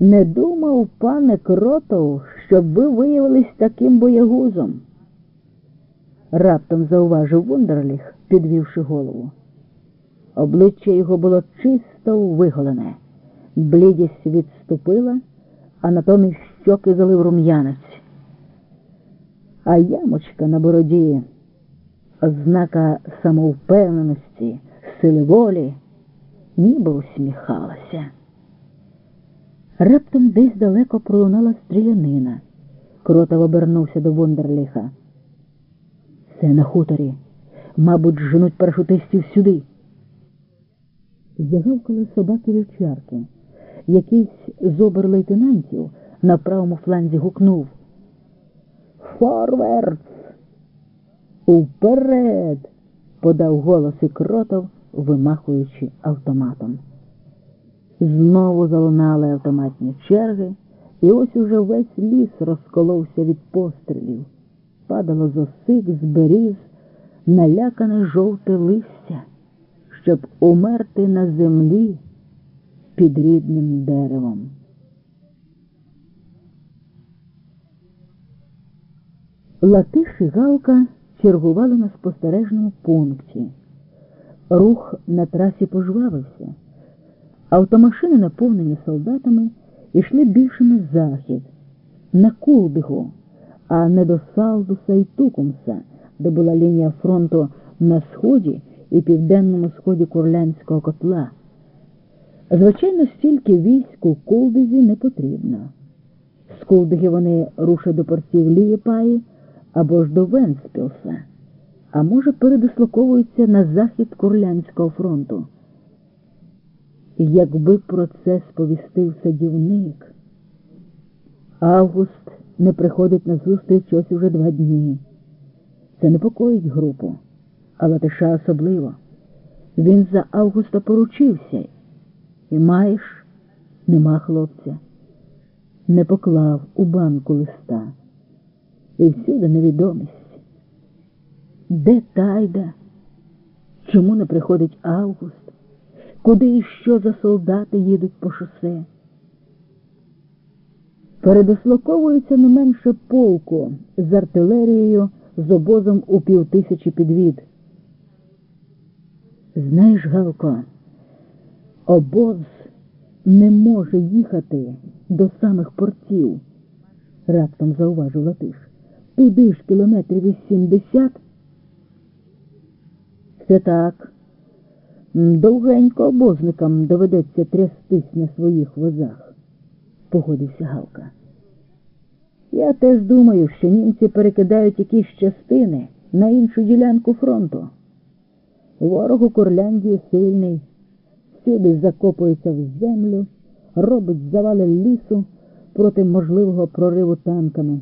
Не думав, пане Кротов, щоб ви виявились таким боягузом. Раптом зауважив Вундерліх, підвівши голову. Обличчя його було чисто виголене, блідість відступила, а натомість щоки залив рум'янець. А ямочка на бороді, ознака самовпевненості, сили волі, ніби усміхалася. Раптом десь далеко пролунала стрілянина. Кротов обернувся до Вундерліха. Це на хуторі. Мабуть, женуть парашутистів сюди. Загавкали собаки вівчарки. Якийсь з обер-лейтенантів на правому фланзі гукнув. Форвардс! Уперед! подав голос і кротов, вимахуючи автоматом. Знову залунали автоматні черги, і ось уже весь ліс розколовся від пострілів. Падало з осик, з беріз, налякане жовте листя, щоб умерти на землі під рідним деревом. Латиш і Галка чергували на спостережному пункті. Рух на трасі пожвавився. Автомашини, наповнені солдатами, йшли більше на захід, на Кулбігу, а не до Салдуса і Тукумса, де була лінія фронту на сході і південному сході Курлянського котла. Звичайно, стільки військ у Кулбізі не потрібно. З Кулбіги вони рушать до портів Лієпаї або ж до Венспілса, а може передислоковуються на захід Курлянського фронту. Якби про це сповістив садівник, Август не приходить на зустріч ось уже два дні. Це непокоїть групу, а Латиша особливо. Він за Августа поручився. І маєш, нема хлопця. Не поклав у банку листа. І всюди невідомість. Де тайда? Чому не приходить Август? Куди і що за солдати їдуть по шосе? Передислоковується не менше полку з артилерією з обозом у півтисячі підвід. Знаєш, Галко, обоз не може їхати до самих портів, раптом зауважив Латиш. Туди ж кілометрів із сімдесят. Це так. Довгенько обозникам доведеться трястись на своїх возах, погодився Галка. Я теж думаю, що німці перекидають якісь частини на іншу ділянку фронту. Ворог у Курляндії сильний, всюди закопується в землю, робить завали лісу проти можливого прориву танками.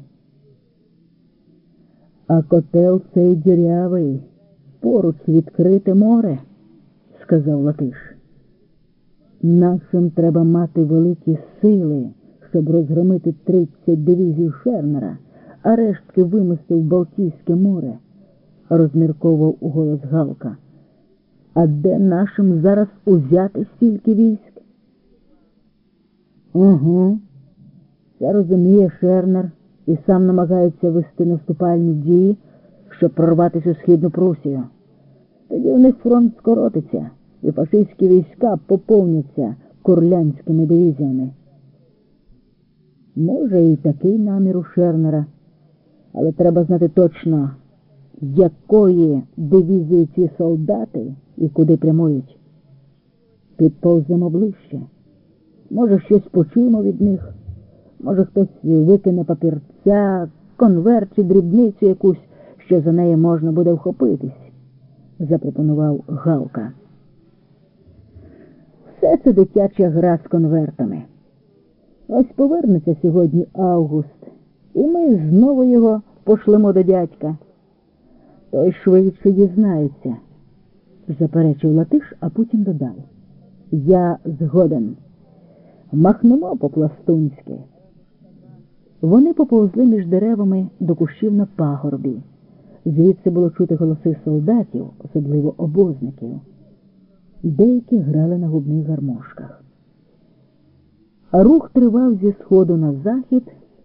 А котел цей дірявий, поруч відкрите море сказав Латиш. Нашим треба мати великі сили, щоб розгромити 30 дивізій Шернера, а рештки вимести в Балтійське море, розмірковував голос Галка. А де нашим зараз узяти стільки військ? Угу. Це розуміє Шернер і сам намагається вести наступальні дії, щоб прорватися у східну Прусію. Тоді у них фронт скоротиться, і фашистські війська поповняться курлянськими дивізіями. Може, і такий намір у Шернера, але треба знати точно, якої дивізії ці солдати і куди прямують. Підповземо ближче. Може, щось почуємо від них, може, хтось викине папірця, конверт чи дрібницю якусь, що за неї можна буде вхопитись запропонував Галка. Все це дитяча гра з конвертами. Ось повернеться сьогодні Август, і ми знову його пошлемо до дядька. Той швидше дізнається, заперечив Латиш, а потім додав. Я згоден. Махнемо по-пластунськи. Вони поповзли між деревами до кущів на пагорбі. Звідси було чути голоси солдатів, особливо обозників. Деякі грали на губних гармошках. Рух тривав зі сходу на захід